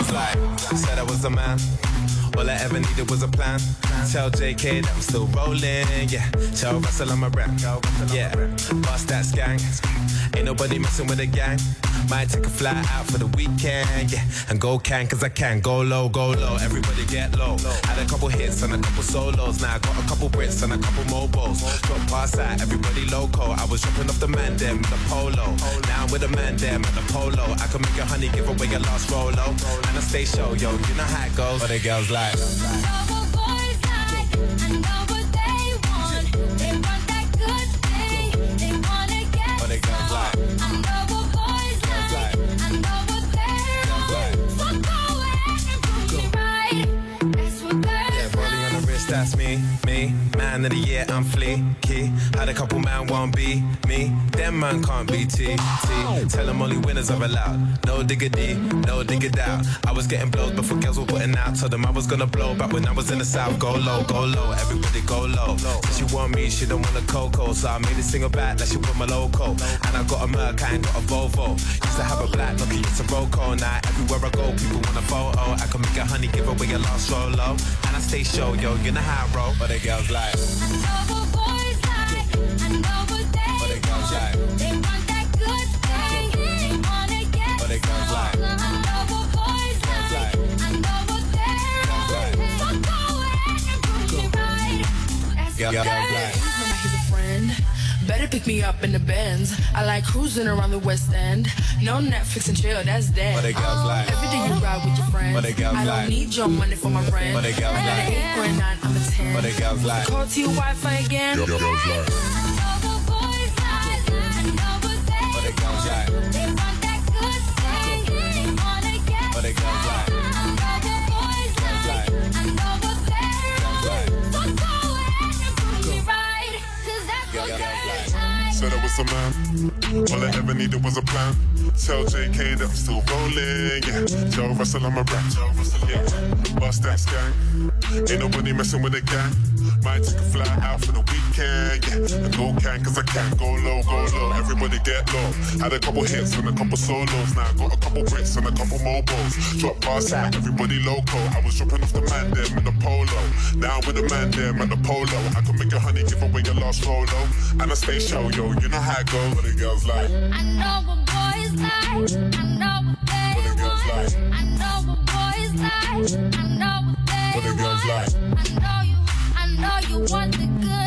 girls like. Said I was a man. All I ever needed was a plan. Tell JK that I'm still rolling, yeah. Tell Russell I'm a rap, yeah. Bust that skank. Ain't nobody messing with the gang. Might take a flight out for the weekend, yeah. And go Cannes, cause I can. Go low, go low. Everybody get low. Had a couple hits and a couple solos. Now I got a couple Brits and a couple MOBOs. Drop past that, everybody loco. I was dropping off the man them the polo. Now I'm with the man them at the polo. I can make your honey give away your last rolo. And I stay show, yo. You know how it goes. But the girls like. That's me, me. Man of the year, I'm fleeky. Had a couple man won't be me. Them man can't be T, T. Tell them only winners are allowed. No diggity, no diggity doubt. I was getting blows before girls were putting out. Told them I was gonna blow back when I was in the south. Go low, go low, everybody go low. She want me, she don't want a cocoa. So I made a single back that she want my loco. And I got a Merc, I ain't got a Volvo. Used to have a black, lucky it's a Roco. Now everywhere I go, people want a photo. I can make a honey, give away a lost solo. And I stay show, yo, you know I roll. But the girls like. I know what boys like. I know what they But they girls like. They want that good thing. They wanna get But they girls like. I know what boys like. like. I know what they like. So go ahead and prove me right. That's Girl- Better pick me up in the Benz. I like cruising around the West End. No Netflix and chill, that's dead. But they girls oh, like. Every day you ride with your friends. But they girls I don't like. need your money for my rent. But they girls I got like. an eight nine, I'm a ten. But the girls like. Call to your Wi-Fi again. I know what boys like. I know what they But they girls like. Like. Said I was a man. All I ever needed was a plan. Tell JK that I'm still rolling. Yeah. Tell Russell I'm a rap. Yeah. Bust that skank. Ain't nobody messing with the gang. Might take a fly out for the weekend. Yeah. And go Cannes, cause I can't Go low, go low. Everybody get low. Had a couple hits and a couple solos. Now I got a couple Brits and a couple MOBOs. Drop past that, everybody loco. I was dropping off the man them in the polo. Now with the man them at the polo. I can make your honey give away your last rolo. And I stay show, yo. You know how it goes. But the girls like. I know what boys like. I know what they What the girls want. like. I know what boys like. I know what they What the girls want. like. I know you. I know you want the good